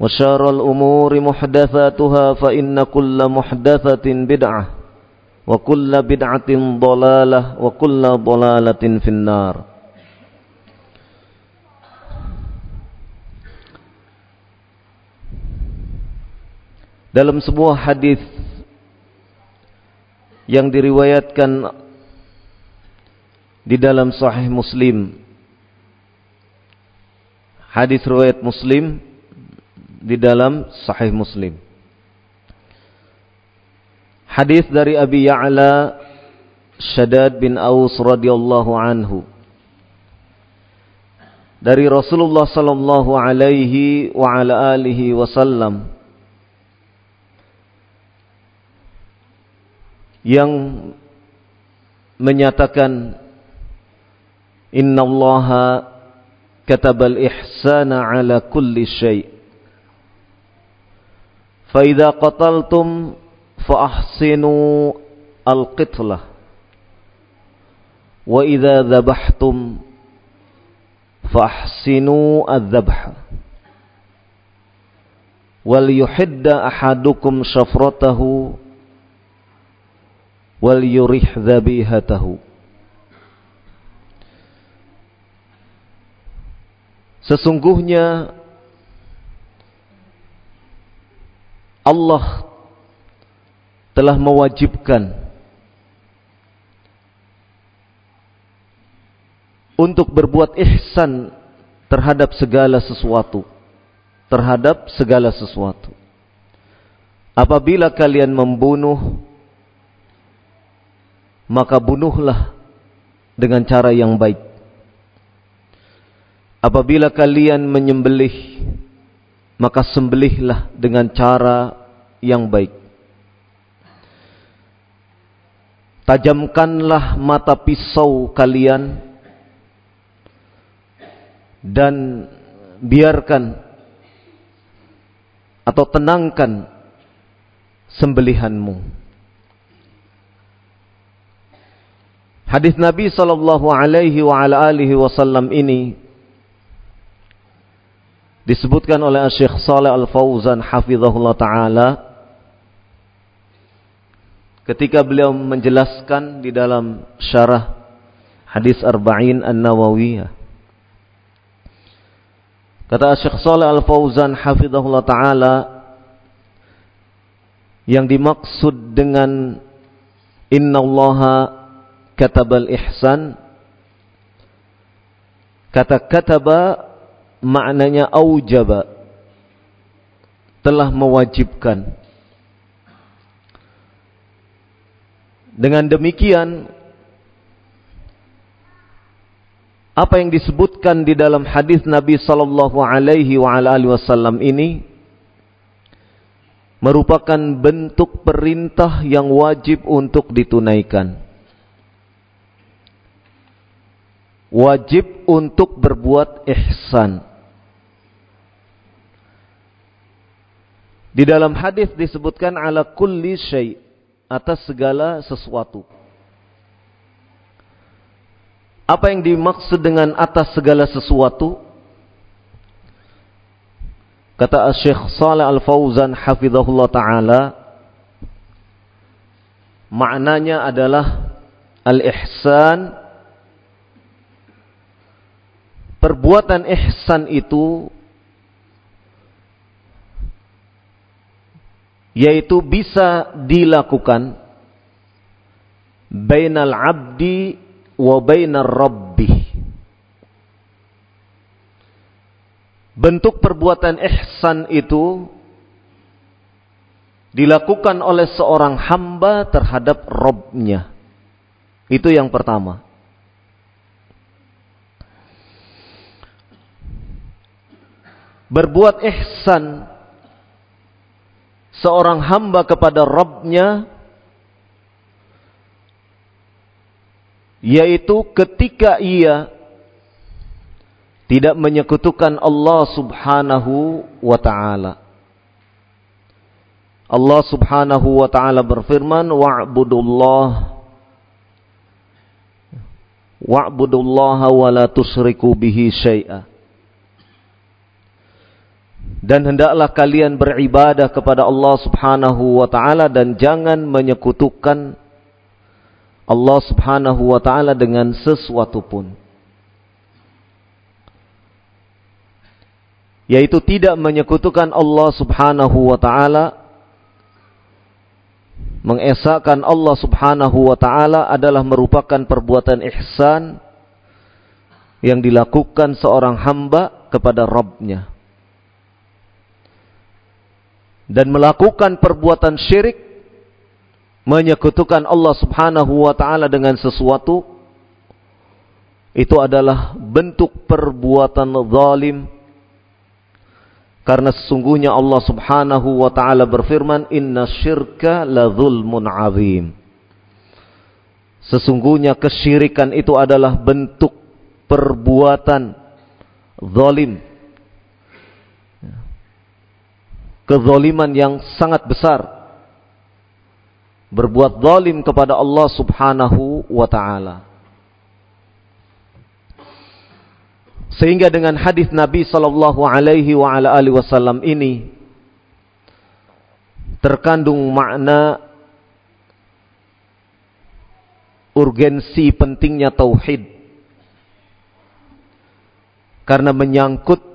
وشار الأمور محدثاتها فإن كل محدثة بدعة وكل بدعة ضلالة وكل ضلالة في النار Dalam sebuah hadis yang diriwayatkan di dalam sahih Muslim. Hadis riwayat Muslim di dalam sahih Muslim. Hadis dari Abi Ya'la Shaddad bin Aus radhiyallahu anhu. Dari Rasulullah sallallahu alaihi wa ala alihi wasallam yang menyatakan Inna Allah katabal ihsana ala kulli syai' فإذا قتلتم فأحسنوا القتلة وإذا ذبحتم فأحسنوا الذبح. وليحد أحدكم شفرته وليرح ذَبِيهَتَهُ Sesungguhnya Allah telah mewajibkan untuk berbuat ihsan terhadap segala sesuatu terhadap segala sesuatu. Apabila kalian membunuh maka bunuhlah dengan cara yang baik. Apabila kalian menyembelih, maka sembelihlah dengan cara yang baik. Tajamkanlah mata pisau kalian dan biarkan atau tenangkan sembelihanmu. Hadis Nabi sallallahu alaihi wa ala alihi wasallam ini disebutkan oleh Syekh Saleh Al-Fauzan hafizahullah taala ketika beliau menjelaskan di dalam syarah hadis Arba'in An-Nawawiyah. Kata Syekh Saleh Al-Fauzan hafizahullah taala yang dimaksud dengan innallaha katabal ihsan kata kataba maknanya aujaba telah mewajibkan dengan demikian apa yang disebutkan di dalam hadis Nabi sallallahu alaihi wasallam ini merupakan bentuk perintah yang wajib untuk ditunaikan. Wajib untuk berbuat ihsan. Di dalam hadis disebutkan ala kulli syai' atas segala sesuatu. Apa yang dimaksud dengan atas segala sesuatu? Kata Syekh Saleh Al-Fauzan hafizahullah taala maknanya adalah al-ihsan perbuatan ihsan itu yaitu bisa dilakukan bainal abdi wa bainar rabbih. Bentuk perbuatan ihsan itu dilakukan oleh seorang hamba terhadap Robnya. Itu yang pertama. Berbuat ihsan seorang hamba kepada Robnya yaitu ketika ia tidak menyekutukan Allah Subhanahu wa taala. Allah Subhanahu wa taala berfirman wa'budullah wa'budullaha wa la tusyriku bihi syai'a. Dan hendaklah kalian beribadah kepada Allah Subhanahu wa taala dan jangan menyekutukan Allah subhanahu wa ta'ala dengan sesuatu pun. Yaitu tidak menyekutukan Allah subhanahu wa ta'ala. Mengesahkan Allah subhanahu wa ta'ala adalah merupakan perbuatan ihsan yang dilakukan seorang hamba kepada Rabbnya. Dan melakukan perbuatan syirik menyekutukan Allah Subhanahu wa taala dengan sesuatu itu adalah bentuk perbuatan zalim. Karena sesungguhnya Allah Subhanahu wa taala berfirman inna syirka la sesungguhnya kesyirikan itu adalah bentuk perbuatan zalim kezaliman yang sangat besar berbuat zalim kepada Allah Subhanahu wa taala. Sehingga dengan hadis Nabi sallallahu alaihi wa ala alihi wasallam ini terkandung makna urgensi pentingnya tauhid karena menyangkut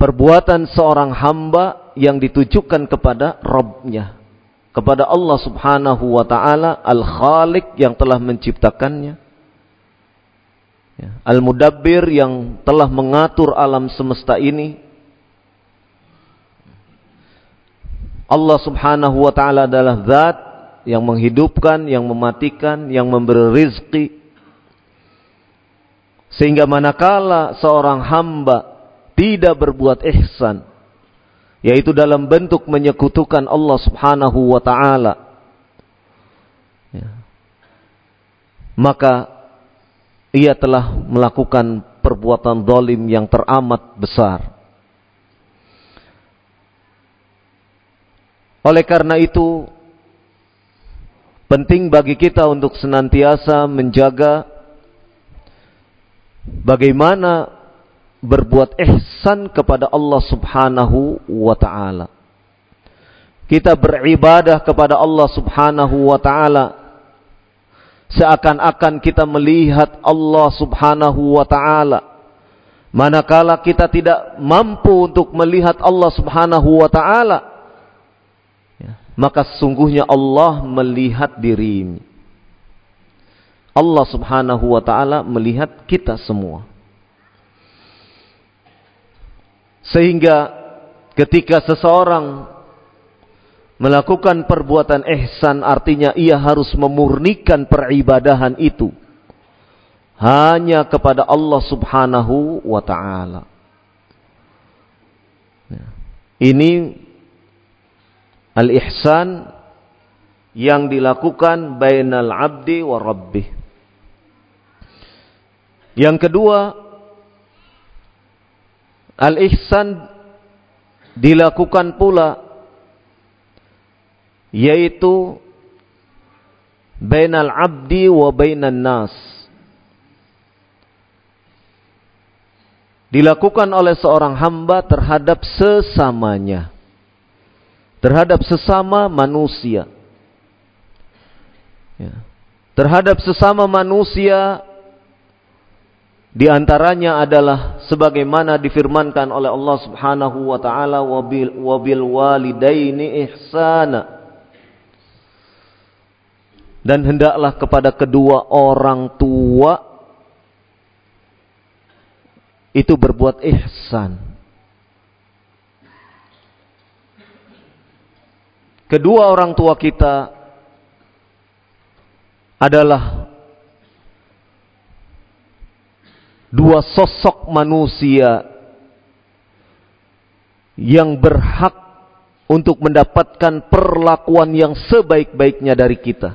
perbuatan seorang hamba yang ditujukan kepada Robnya kepada Allah Subhanahu wa taala Al-Khaliq yang telah menciptakannya. Ya, Al-Mudabbir yang telah mengatur alam semesta ini. Allah Subhanahu wa taala adalah zat yang menghidupkan, yang mematikan, yang memberi rizki. Sehingga manakala seorang hamba tidak berbuat ihsan, yaitu dalam bentuk menyekutukan Allah Subhanahu wa taala ya. maka ia telah melakukan perbuatan dolim yang teramat besar oleh karena itu penting bagi kita untuk senantiasa menjaga bagaimana berbuat ihsan kepada Allah Subhanahu wa taala. Kita beribadah kepada Allah Subhanahu wa taala seakan-akan kita melihat Allah Subhanahu wa taala. Manakala kita tidak mampu untuk melihat Allah Subhanahu wa taala, ya, maka sesungguhnya Allah melihat diri. Allah Subhanahu wa taala melihat kita semua. Sehingga ketika seseorang melakukan perbuatan ihsan artinya ia harus memurnikan peribadahan itu hanya kepada Allah Subhanahu wa taala. Ya. Ini al-ihsan yang dilakukan bainal abdi wa rabbih. Yang kedua, al-ihsan dilakukan pula yaitu bainal abdi wa bainan nas. Dilakukan oleh seorang hamba terhadap sesamanya. Terhadap sesama manusia. Ya. Terhadap sesama manusia di antaranya adalah sebagaimana difirmankan oleh Allah Subhanahu wa taala wabil wabil walidaini ihsana dan hendaklah kepada kedua orang tua itu berbuat ihsan. Kedua orang tua kita adalah dua sosok manusia yang berhak untuk mendapatkan perlakuan yang sebaik-baiknya dari kita.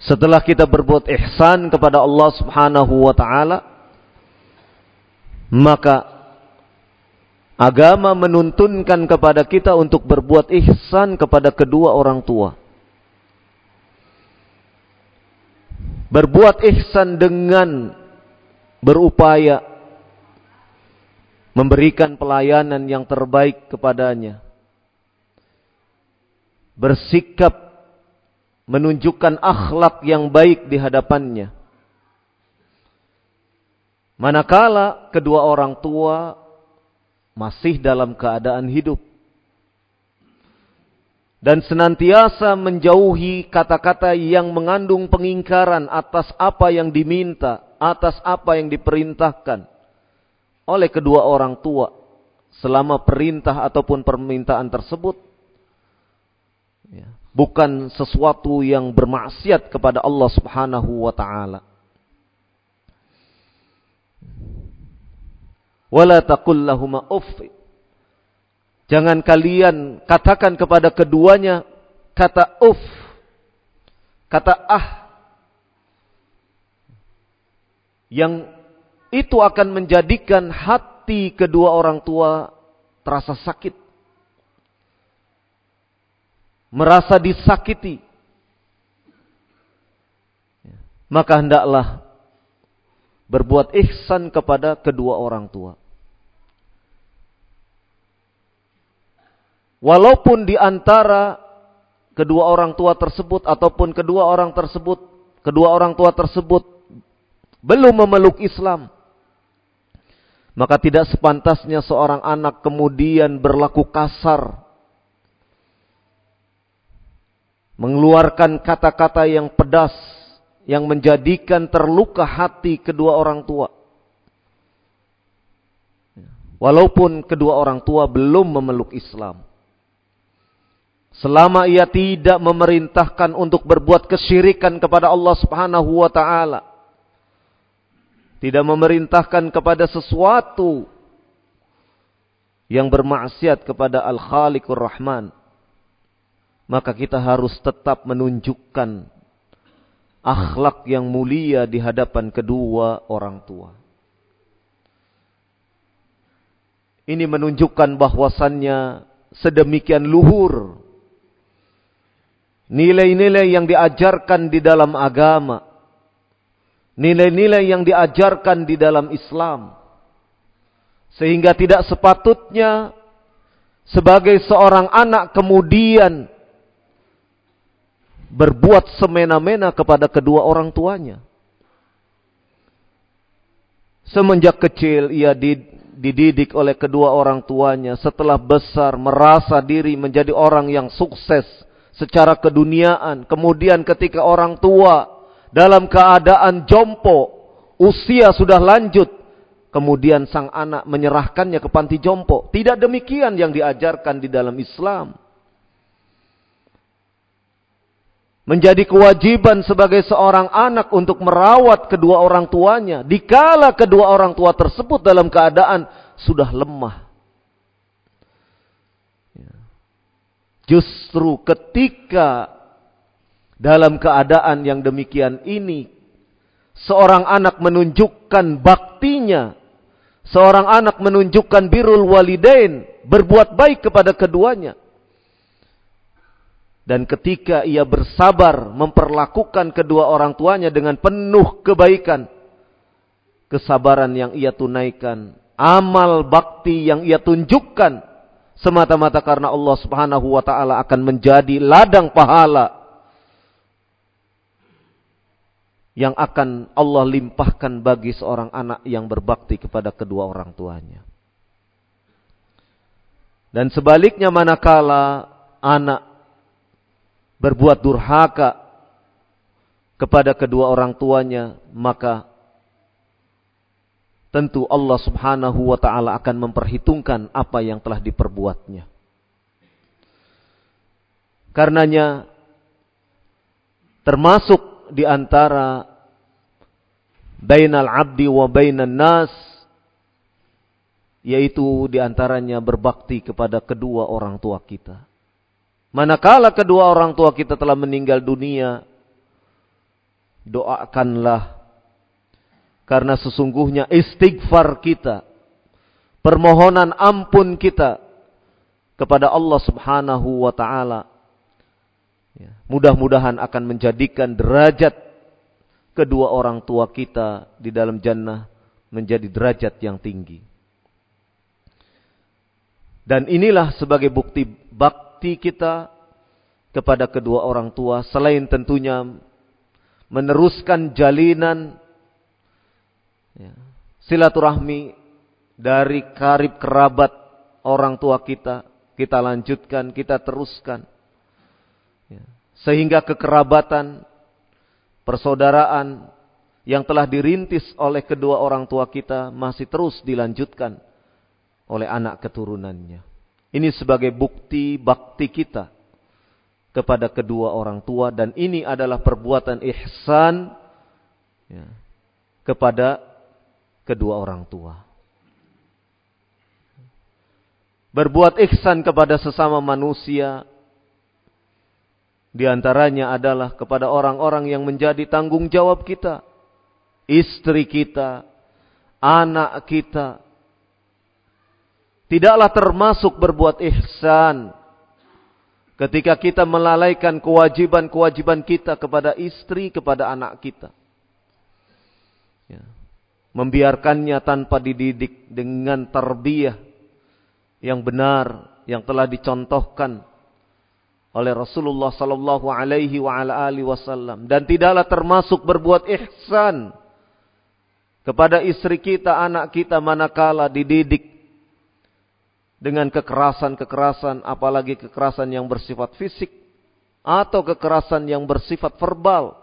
Setelah kita berbuat ihsan kepada Allah Subhanahu wa taala, maka agama menuntunkan kepada kita untuk berbuat ihsan kepada kedua orang tua. Berbuat ihsan dengan berupaya memberikan pelayanan yang terbaik kepadanya. Bersikap menunjukkan akhlak yang baik di hadapannya. Manakala kedua orang tua masih dalam keadaan hidup dan senantiasa menjauhi kata-kata yang mengandung pengingkaran atas apa yang diminta, atas apa yang diperintahkan oleh kedua orang tua selama perintah ataupun permintaan tersebut. Ya bukan sesuatu yang bermaksiat kepada Allah Subhanahu wa taala. Wala taqul lahum uff. Jangan kalian katakan kepada keduanya kata uff. Kata ah. Yang itu akan menjadikan hati kedua orang tua terasa sakit merasa disakiti, maka hendaklah berbuat ihsan kepada kedua orang tua. Walaupun di antara kedua orang tua tersebut ataupun kedua orang tersebut, kedua orang tua tersebut belum memeluk Islam, maka tidak sepantasnya seorang anak kemudian berlaku kasar mengeluarkan kata-kata yang pedas yang menjadikan terluka hati kedua orang tua. Walaupun kedua orang tua belum memeluk Islam. Selama ia tidak memerintahkan untuk berbuat kesyirikan kepada Allah Subhanahu wa taala. Tidak memerintahkan kepada sesuatu yang bermaksiat kepada Al-Khaliqur Rahman maka kita harus tetap menunjukkan akhlak yang mulia di hadapan kedua orang tua. Ini menunjukkan bahwasannya sedemikian luhur nilai-nilai yang diajarkan di dalam agama, nilai-nilai yang diajarkan di dalam Islam, sehingga tidak sepatutnya sebagai seorang anak kemudian berbuat semena-mena kepada kedua orang tuanya. Semenjak kecil ia dididik oleh kedua orang tuanya. Setelah besar merasa diri menjadi orang yang sukses secara keduniaan. Kemudian ketika orang tua dalam keadaan jompo, usia sudah lanjut. Kemudian sang anak menyerahkannya ke panti jompo. Tidak demikian yang diajarkan di dalam Islam. menjadi kewajiban sebagai seorang anak untuk merawat kedua orang tuanya dikala kedua orang tua tersebut dalam keadaan sudah lemah. Justru ketika dalam keadaan yang demikian ini seorang anak menunjukkan baktinya, seorang anak menunjukkan birul walidain, berbuat baik kepada keduanya. Dan ketika ia bersabar memperlakukan kedua orang tuanya dengan penuh kebaikan, kesabaran yang ia tunaikan, amal bakti yang ia tunjukkan semata-mata karena Allah Subhanahu wa taala akan menjadi ladang pahala yang akan Allah limpahkan bagi seorang anak yang berbakti kepada kedua orang tuanya. Dan sebaliknya manakala anak berbuat durhaka kepada kedua orang tuanya, maka tentu Allah Subhanahu wa taala akan memperhitungkan apa yang telah diperbuatnya. Karenanya termasuk di antara bainal abdi wa bainan nas yaitu di antaranya berbakti kepada kedua orang tua kita. Manakala kedua orang tua kita telah meninggal dunia, doakanlah. Karena sesungguhnya istighfar kita, permohonan ampun kita kepada Allah subhanahu wa ta'ala. Ya, mudah-mudahan akan menjadikan derajat kedua orang tua kita di dalam jannah menjadi derajat yang tinggi. Dan inilah sebagai bukti bak bakti kita kepada kedua orang tua selain tentunya meneruskan jalinan ya, silaturahmi dari karib kerabat orang tua kita kita lanjutkan kita teruskan. Ya, sehingga kekerabatan persaudaraan yang telah dirintis oleh kedua orang tua kita masih terus dilanjutkan oleh anak keturunannya. Ini sebagai bukti bakti kita kepada kedua orang tua dan ini adalah perbuatan ihsan ya, kepada kedua orang tua. Berbuat ihsan kepada sesama manusia di antaranya adalah kepada orang-orang yang menjadi tanggung jawab kita, istri kita, anak kita, Tidaklah termasuk berbuat ihsan ketika kita melalaikan kewajiban-kewajiban kita kepada istri, kepada anak kita. Ya. Membiarkannya tanpa dididik dengan tarbiyah yang benar yang telah dicontohkan oleh Rasulullah sallallahu alaihi wa ala alihi wasallam dan tidaklah termasuk berbuat ihsan kepada istri kita, anak kita manakala dididik dengan kekerasan-kekerasan, apalagi kekerasan yang bersifat fisik atau kekerasan yang bersifat verbal.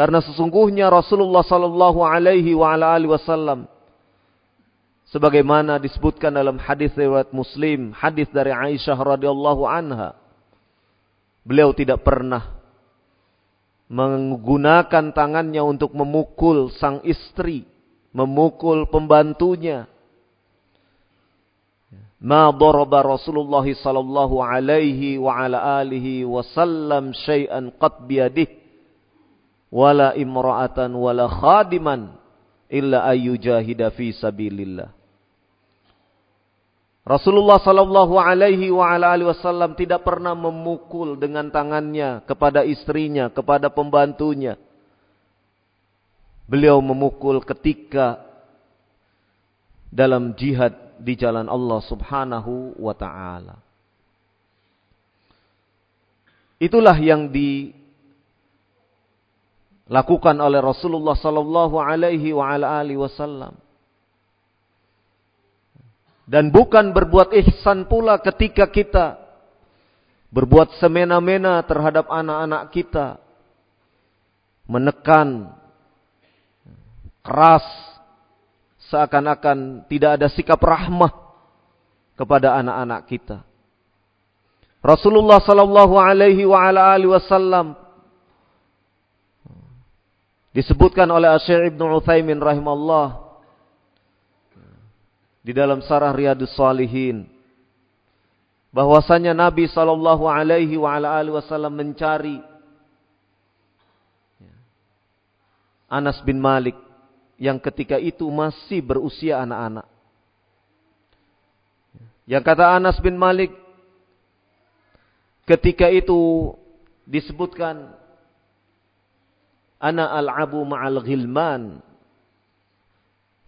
Karena sesungguhnya Rasulullah sallallahu alaihi wa ala alihi wasallam sebagaimana disebutkan dalam hadis riwayat Muslim, hadis dari Aisyah radhiyallahu anha. Beliau tidak pernah menggunakan tangannya untuk memukul sang istri, memukul pembantunya. Ma daraba Rasulullah sallallahu alaihi wa ala alihi wasallam syai'an qat biyadihi wala imra'atan wala khadiman illa ayyujahida fi sabilillah. Rasulullah sallallahu alaihi wa ala alihi wasallam tidak pernah memukul dengan tangannya kepada istrinya, kepada pembantunya. Beliau memukul ketika dalam jihad di jalan Allah Subhanahu wa taala. Itulah yang di dilakukan oleh Rasulullah sallallahu alaihi wa wasallam. Dan bukan berbuat ihsan pula ketika kita berbuat semena-mena terhadap anak-anak kita. Menekan keras seakan-akan tidak ada sikap rahmah kepada anak-anak kita. Rasulullah sallallahu alaihi wa ala alihi wasallam Disebutkan oleh Asy'ar Ibnu Utsaimin rahimahullah di dalam Sarah Riyadus Salihin bahwasanya Nabi sallallahu alaihi wa ala wasallam mencari Anas bin Malik yang ketika itu masih berusia anak-anak. Yang kata Anas bin Malik ketika itu disebutkan ana al-abu ma'al ghilman.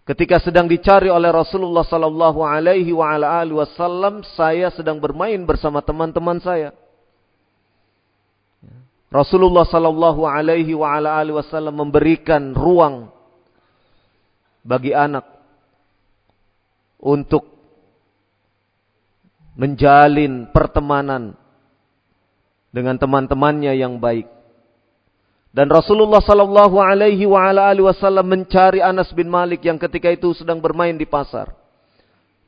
Ketika sedang dicari oleh Rasulullah sallallahu alaihi wa ala alihi wasallam, saya sedang bermain bersama teman-teman saya. Rasulullah sallallahu alaihi wa ala alihi wasallam memberikan ruang bagi anak untuk menjalin pertemanan dengan teman-temannya yang baik. Dan Rasulullah sallallahu alaihi wa ala alihi wasallam mencari Anas bin Malik yang ketika itu sedang bermain di pasar.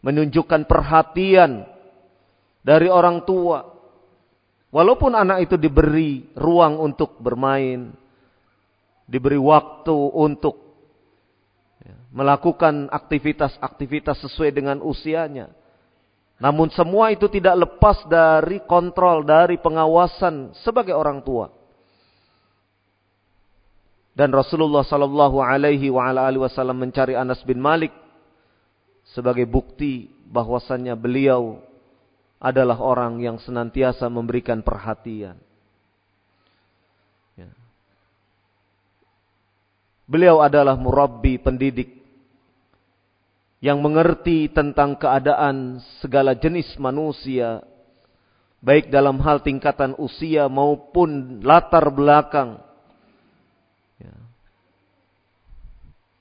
Menunjukkan perhatian dari orang tua. Walaupun anak itu diberi ruang untuk bermain, diberi waktu untuk ya, melakukan aktivitas-aktivitas sesuai dengan usianya. Namun semua itu tidak lepas dari kontrol, dari pengawasan sebagai orang tua. Dan Rasulullah sallallahu alaihi wa ala alihi wasallam mencari Anas bin Malik sebagai bukti bahwasannya beliau adalah orang yang senantiasa memberikan perhatian. Ya. Beliau adalah murabbi pendidik yang mengerti tentang keadaan segala jenis manusia baik dalam hal tingkatan usia maupun latar belakang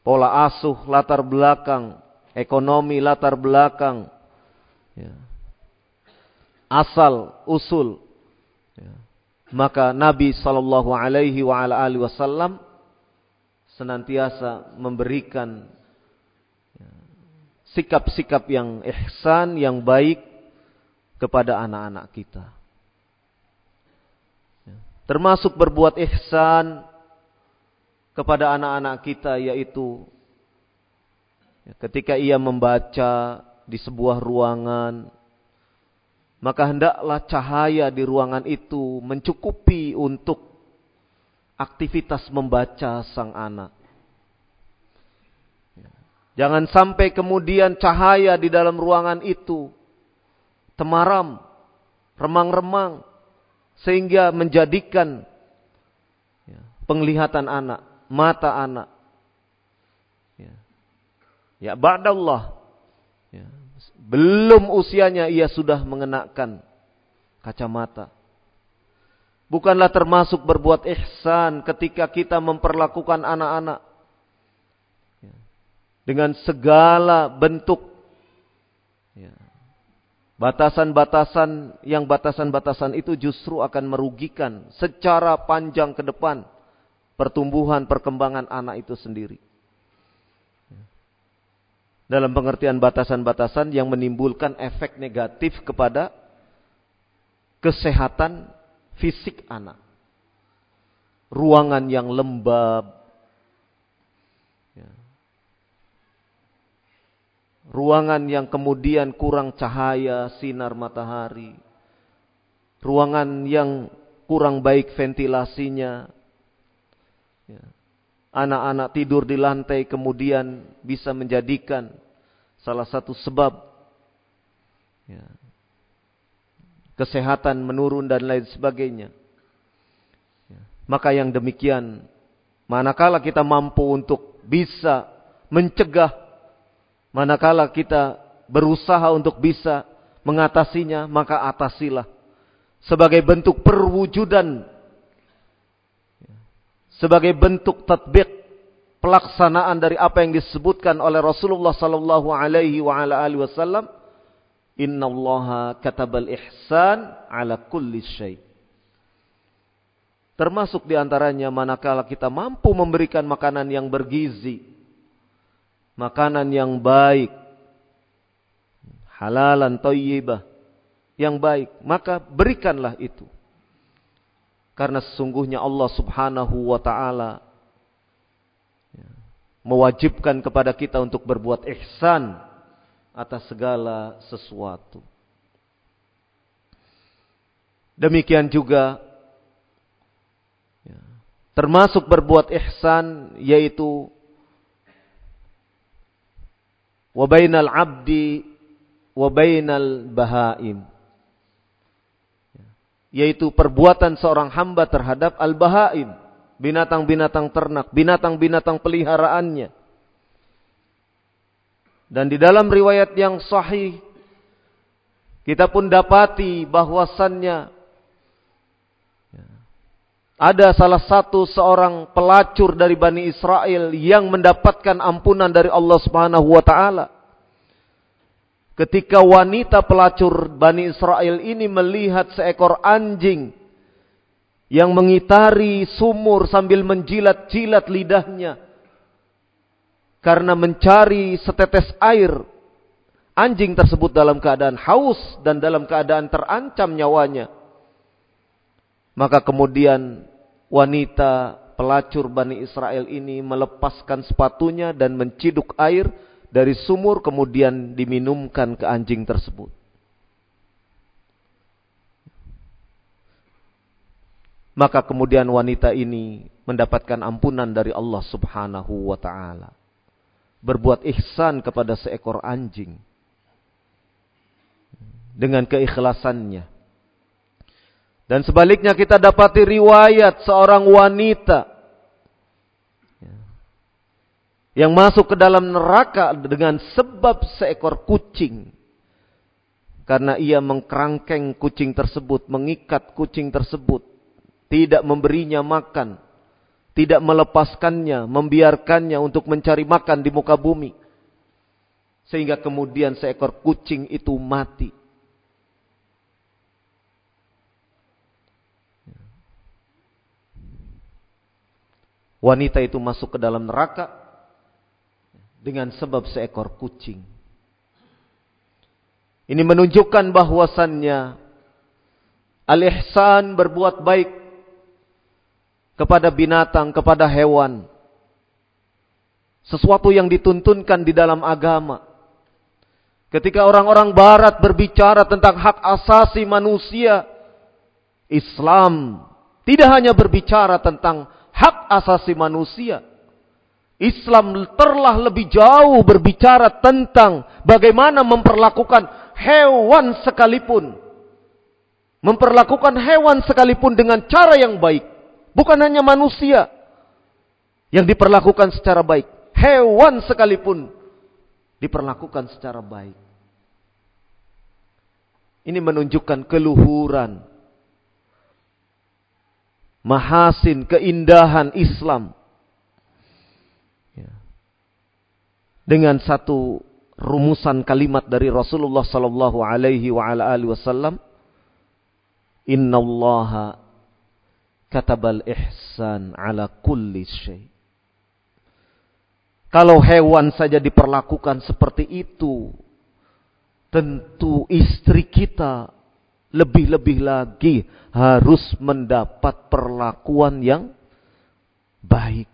pola asuh, latar belakang, ekonomi, latar belakang, ya. asal, usul. Ya. Maka Nabi Shallallahu Alaihi Wasallam senantiasa memberikan ya, sikap-sikap yang ihsan, yang baik kepada anak-anak kita. Ya. Termasuk berbuat ihsan kepada anak-anak kita yaitu ya, ketika ia membaca di sebuah ruangan maka hendaklah cahaya di ruangan itu mencukupi untuk aktivitas membaca sang anak. Ya. Jangan sampai kemudian cahaya di dalam ruangan itu temaram, remang-remang, sehingga menjadikan ya, penglihatan anak mata anak. Ya, ya ba'dallah. Ya. Belum usianya ia sudah mengenakan kacamata. Bukanlah termasuk berbuat ihsan ketika kita memperlakukan anak-anak ya. dengan segala bentuk ya. batasan-batasan yang batasan-batasan itu justru akan merugikan secara panjang ke depan pertumbuhan perkembangan anak itu sendiri. Dalam pengertian batasan-batasan yang menimbulkan efek negatif kepada kesehatan fisik anak. Ruangan yang lembab. Ya. Ruangan yang kemudian kurang cahaya sinar matahari. Ruangan yang kurang baik ventilasinya Ya. Anak-anak tidur di lantai kemudian bisa menjadikan salah satu sebab ya, kesehatan menurun dan lain sebagainya. Ya. Maka yang demikian, manakala kita mampu untuk bisa mencegah, manakala kita berusaha untuk bisa mengatasinya, maka atasilah. Sebagai bentuk perwujudan sebagai bentuk tatbik pelaksanaan dari apa yang disebutkan oleh Rasulullah sallallahu alaihi wa ala alihi wasallam innallaha katabal ihsan ala kulli syai. Termasuk di antaranya manakala kita mampu memberikan makanan yang bergizi makanan yang baik halalan thayyibah yang baik maka berikanlah itu karena sesungguhnya Allah subhanahu wa ta'ala mewajibkan kepada kita untuk berbuat ihsan atas segala sesuatu. Demikian juga ya, termasuk berbuat ihsan yaitu wabainal abdi wabainal bahaim yaitu perbuatan seorang hamba terhadap al-bahaim binatang-binatang ternak binatang-binatang peliharaannya dan di dalam riwayat yang sahih kita pun dapati bahwasannya ada salah satu seorang pelacur dari Bani Israel yang mendapatkan ampunan dari Allah Subhanahu wa taala. Ketika wanita pelacur Bani Israel ini melihat seekor anjing yang mengitari sumur sambil menjilat-jilat lidahnya karena mencari setetes air. Anjing tersebut dalam keadaan haus dan dalam keadaan terancam nyawanya. Maka kemudian wanita pelacur Bani Israel ini melepaskan sepatunya dan menciduk air dari sumur kemudian diminumkan ke anjing tersebut. Maka kemudian wanita ini mendapatkan ampunan dari Allah Subhanahu wa taala. Berbuat ihsan kepada seekor anjing dengan keikhlasannya dan sebaliknya kita dapati riwayat seorang wanita yang masuk ke dalam neraka dengan sebab seekor kucing. Karena ia mengkerangkeng kucing tersebut, mengikat kucing tersebut, tidak memberinya makan, tidak melepaskannya, membiarkannya untuk mencari makan di muka bumi. Sehingga kemudian seekor kucing itu mati. wanita itu masuk ke dalam neraka dengan sebab seekor kucing. Ini menunjukkan bahwasannya al-ihsan berbuat baik kepada binatang, kepada hewan. Sesuatu yang dituntunkan di dalam agama. Ketika orang-orang barat berbicara tentang hak asasi manusia, Islam tidak hanya berbicara tentang hak asasi manusia. Islam telah lebih jauh berbicara tentang bagaimana memperlakukan hewan sekalipun. Memperlakukan hewan sekalipun dengan cara yang baik. Bukan hanya manusia yang diperlakukan secara baik. Hewan sekalipun diperlakukan secara baik. Ini menunjukkan keluhuran mahasin, keindahan Islam. Ya. Dengan satu rumusan kalimat dari Rasulullah sallallahu alaihi wa ala alihi wasallam, "Innallaha katabal ihsan ala kulli syai." Kalau hewan saja diperlakukan seperti itu, tentu istri kita lebih-lebih lagi harus mendapat perlakuan yang baik.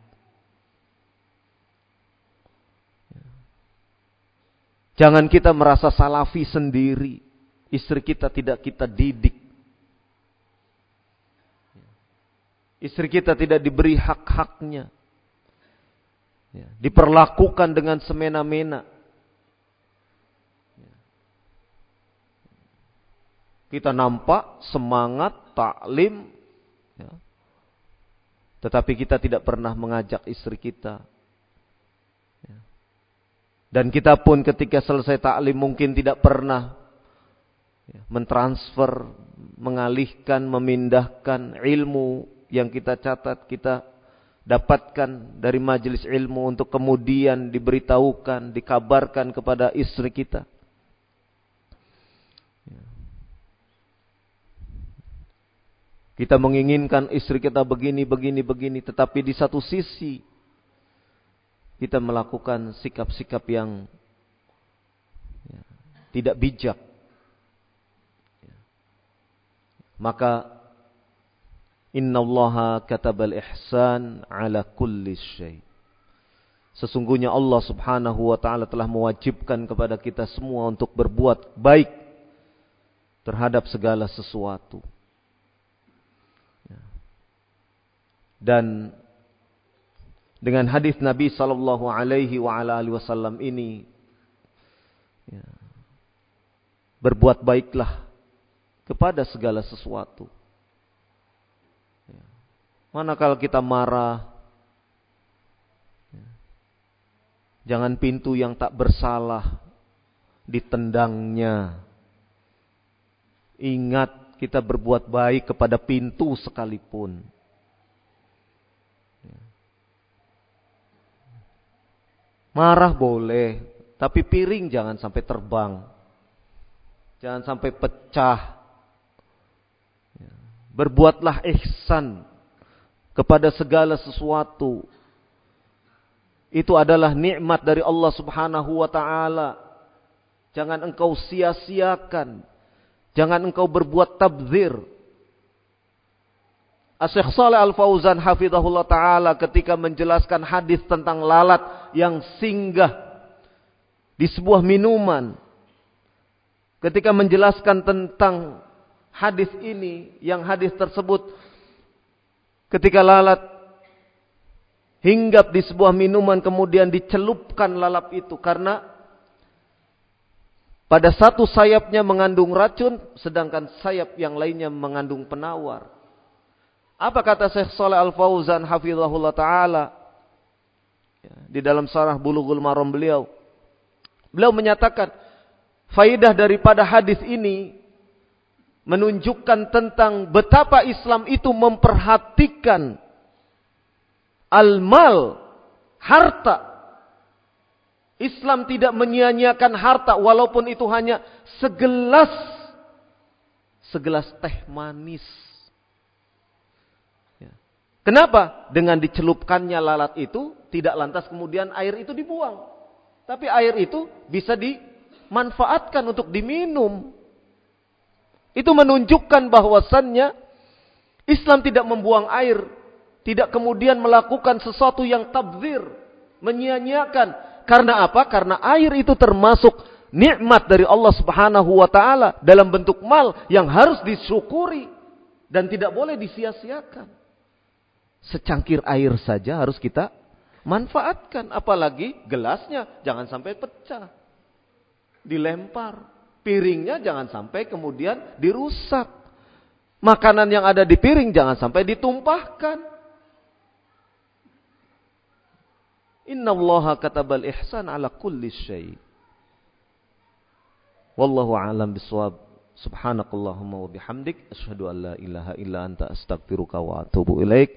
Jangan kita merasa salafi sendiri. Istri kita tidak kita didik. Istri kita tidak diberi hak-haknya. Ya, diperlakukan dengan semena-mena. Kita nampak semangat, taklim. Ya. Tetapi kita tidak pernah mengajak istri kita. Dan kita pun ketika selesai taklim mungkin tidak pernah mentransfer, mengalihkan, memindahkan ilmu yang kita catat, kita dapatkan dari majelis ilmu untuk kemudian diberitahukan, dikabarkan kepada istri kita. Kita menginginkan istri kita begini, begini, begini. Tetapi di satu sisi, kita melakukan sikap-sikap yang ya, tidak bijak. Ya. Maka, Inna allaha katabal ihsan ala kulli syai. Sesungguhnya Allah subhanahu wa ta'ala telah mewajibkan kepada kita semua untuk berbuat baik terhadap segala sesuatu. Ya. Dan dengan hadis Nabi sallallahu alaihi wa ala alihi wasallam ini ya, berbuat baiklah kepada segala sesuatu. Ya. Manakala kita marah, ya, jangan pintu yang tak bersalah ditendangnya. Ingat kita berbuat baik kepada pintu sekalipun. Marah boleh, tapi piring jangan sampai terbang. Jangan sampai pecah. Berbuatlah ihsan kepada segala sesuatu. Itu adalah nikmat dari Allah Subhanahu wa taala. Jangan engkau sia-siakan. Jangan engkau berbuat tabzir. Asyikh Saleh Al-Fauzan hafizahullah taala ketika menjelaskan hadis tentang lalat yang singgah di sebuah minuman. Ketika menjelaskan tentang hadis ini, yang hadis tersebut ketika lalat hinggap di sebuah minuman kemudian dicelupkan lalap itu karena pada satu sayapnya mengandung racun sedangkan sayap yang lainnya mengandung penawar. Apa kata Syekh Saleh Al-Fauzan hafizahullah taala di dalam sarah Bulughul Maram beliau? Beliau menyatakan faidah daripada hadis ini menunjukkan tentang betapa Islam itu memperhatikan al-mal, harta. Islam tidak menyia-nyiakan harta walaupun itu hanya segelas segelas teh manis. Kenapa? Dengan dicelupkannya lalat itu tidak lantas kemudian air itu dibuang. Tapi air itu bisa dimanfaatkan untuk diminum. Itu menunjukkan bahwasannya Islam tidak membuang air, tidak kemudian melakukan sesuatu yang tabzir, menyia-nyiakan. Karena apa? Karena air itu termasuk nikmat dari Allah Subhanahu wa taala dalam bentuk mal yang harus disyukuri dan tidak boleh disia-siakan. Secangkir air saja harus kita manfaatkan, apalagi gelasnya jangan sampai pecah. Dilempar. Piringnya jangan sampai kemudian dirusak. Makanan yang ada di piring jangan sampai ditumpahkan. Inna Allah katabal ihsan ala kulli syai. Wallahu a'lam biswab. Subhanakallahumma wa bihamdik. Ashadu an la ilaha illa anta astagfiruka wa atubu ilaik.